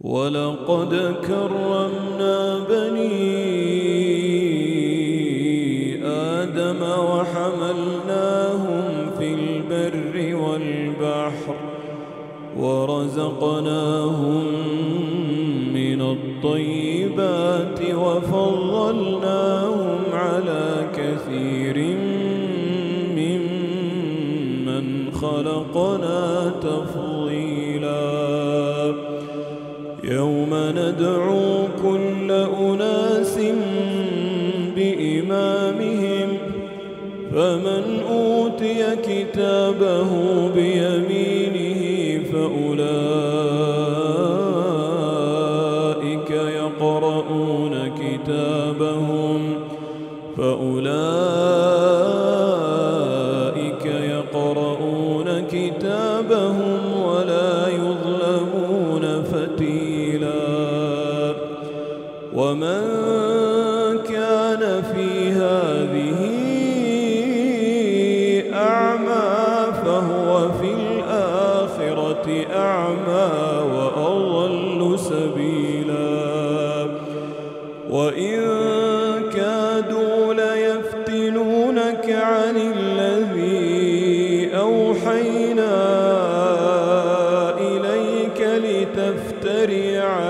ولقد كرمنا بني آدم وحملناهم في البر والبحر ورزقناهم من الطيبات وفضلناهم يوم ندعو كل أناس بإمامهم فمن أوتي كتابه بيمينه فأولئك يقرؤون كتابهم فأولئك يقرؤون كتابهم ومن كان في هذه أعمى فهو في الآخرة أعمى وأضل سبيلا وإن كادوا ليفتنونك عن الذي أوحينا إليك لتفتري علينا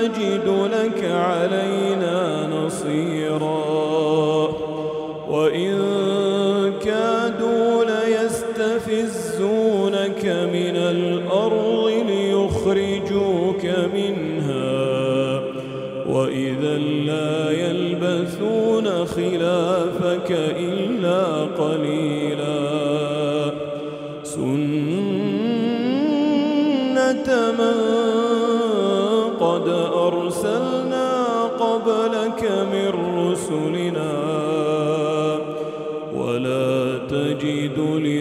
تجد لك علينا نصيرا. وإن كادوا ليستفزونك من الأرض ليخرجوك منها. وإذا لا يلبثون خلافك إلا قليلا.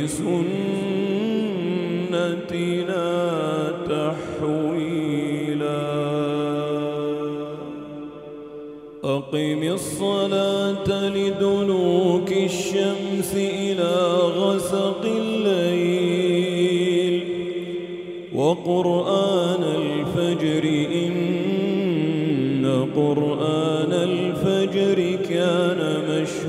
لسنتنا تحويلا. أقم الصلاة لدلوك الشمس إلى غسق الليل. وقرآن الفجر إن قرآن الفجر كان مشهودا.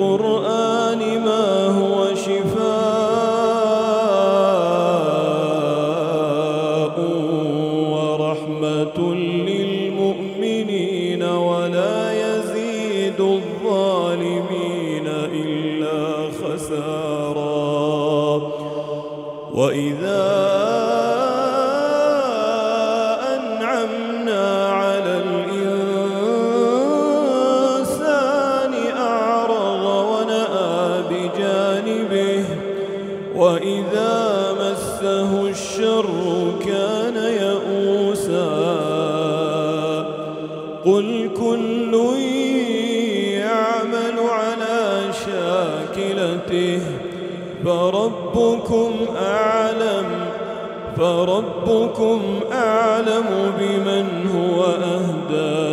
القرآن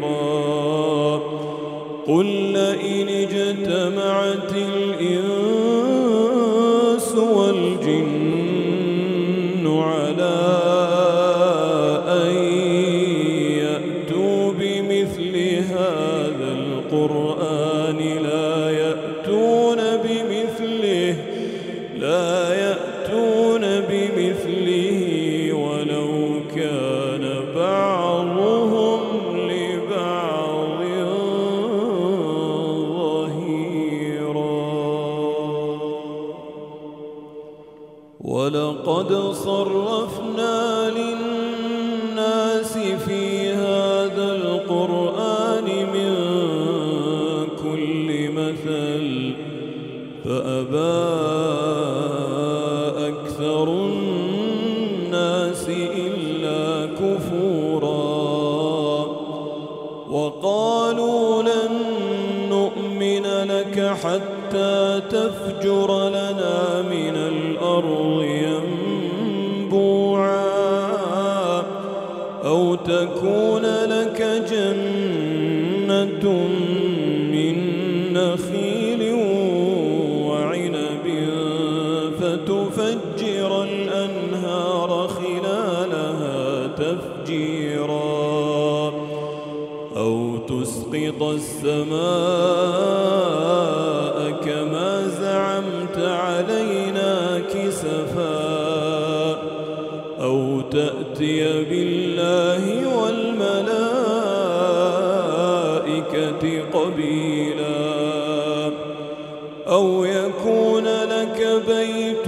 كبيرا قل لئن اجتمعت الإنس تفجر لنا من الأرض تكون لك جنة من نخيل وعنب فتفجر الأنهار خلالها تفجيرا أو تسقط السماء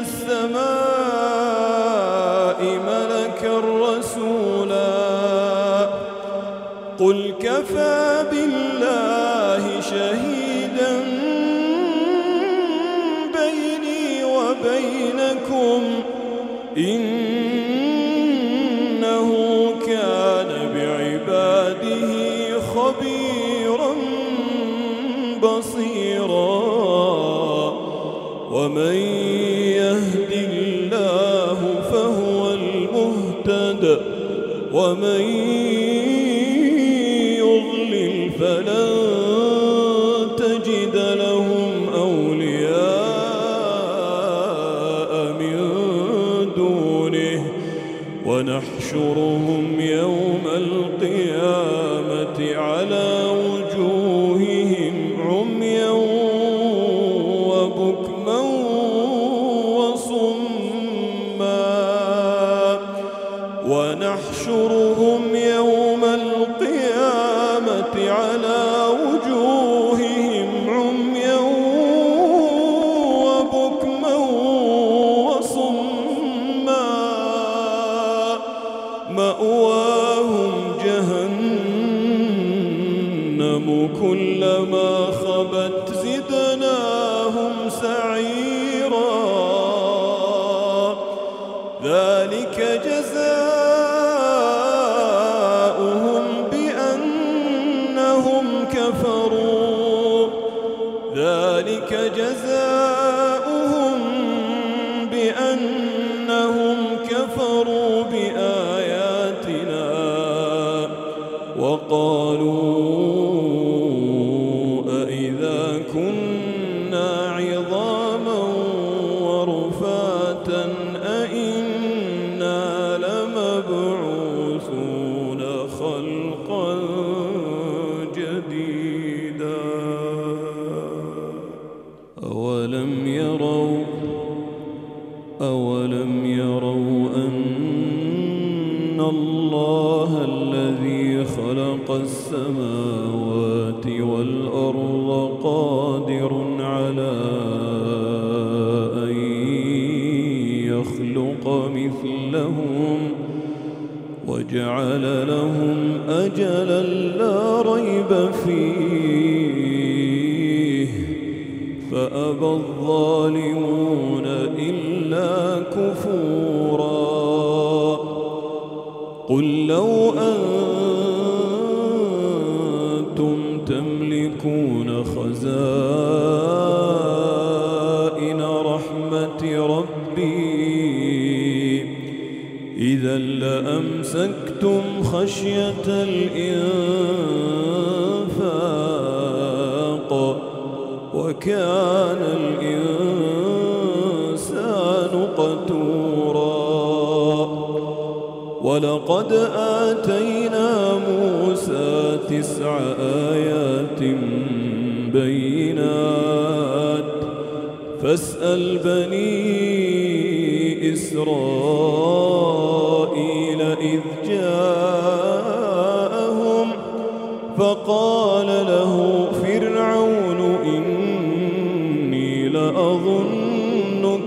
السماء ملكا رسولا قل كفى بالله شهيدا بيني وبينكم إنه كان بعباده خبيرا بصيرا ومن ومن يضلل فلن تجد لهم أولياء من دونه. ونحشرهم كلما خبت زدناهم سعيرا. وقالوا أإذا كنا عظاما ورفاتا أإنا لمبعوثون خلقا جديدا. أولم يروا أولم يروا أن الله الذي خلق السماوات والأرض قادر على أن يخلق مثلهم وجعل لهم أجلا لا ريب فيه. فأبى الظالمون إلا كفورا. قل لو أنتم لأمسكتم خشية الإنفاق وكان الإنسان قتورا ولقد آتينا موسى تسع آيات بينات فاسأل بني إسرائيل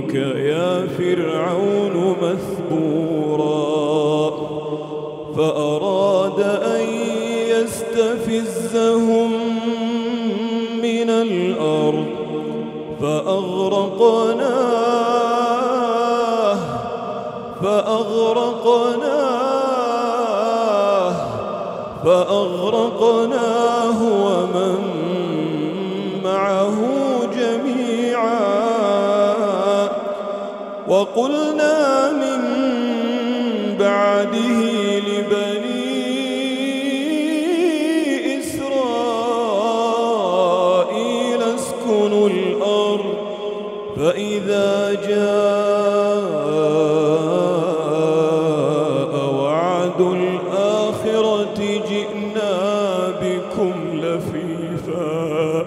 لأظنك يا فرعون مثبورا. فأراد أن يستفزهم من الأرض فأغرقناه فأغرقناه فأغرقناه ومن معه وقلنا من بعده لبني إسرائيل اسكنوا الأرض فإذا جاء وعد الآخرة جئنا بكم لفيفا.